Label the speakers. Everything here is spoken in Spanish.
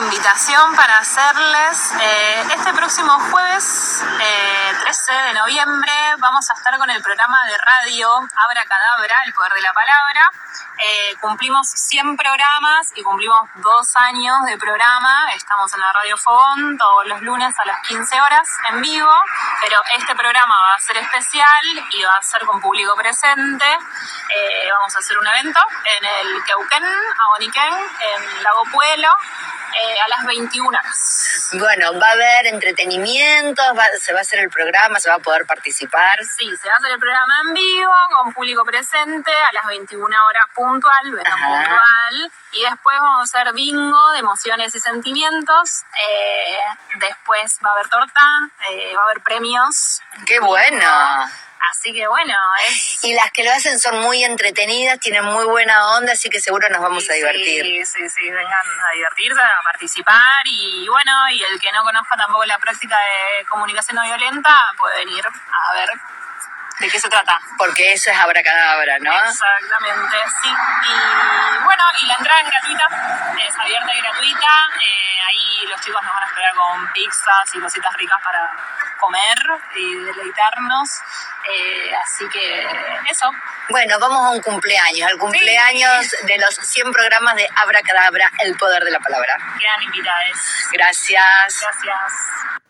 Speaker 1: invitación para hacerles. Eh, este próximo jueves, 13 eh, de noviembre, vamos a estar con el programa de radio Abra Cadabra, el poder de la palabra. Eh, cumplimos 100 programas y cumplimos dos años de programa. Estamos en la Radio Fogón todos los lunes a las 15 horas en vivo, pero este programa va a ser especial y va a ser con público presente. vamos a hacer un evento en el Queuquén, Aboniquén, en Lago Pueblo eh, a las 21 horas.
Speaker 2: Bueno, va a haber entretenimiento, se va a hacer el programa, se va a poder participar.
Speaker 1: Sí, se va a hacer el programa en vivo, con público presente, a las 21 horas puntual, puntual. Y después vamos a hacer bingo de emociones y sentimientos. Eh, después va a haber torta, eh, va a haber premios.
Speaker 2: ¡Qué bueno!
Speaker 1: Así que bueno, es...
Speaker 2: Y las que lo hacen son muy entretenidas, tienen muy buena onda, así que seguro nos vamos a divertir.
Speaker 1: Sí, sí, sí, vengan a divertirse, a participar y bueno, y el que no conozca tampoco la práctica de comunicación no violenta puede venir a ver de qué se trata.
Speaker 2: Porque eso es abracadabra, ¿no?
Speaker 1: Exactamente, sí. Y bueno, y la entrada es gratuita, es abierta y gratuita. Eh, ahí los chicos nos van a esperar con pizzas y cositas ricas para comer y deleitarnos. Eh, así que eso.
Speaker 2: Bueno, vamos a un cumpleaños, al cumpleaños de los 100 programas de Abracadabra, el poder de la palabra.
Speaker 1: Quedan invitadas.
Speaker 2: Gracias.
Speaker 1: Gracias.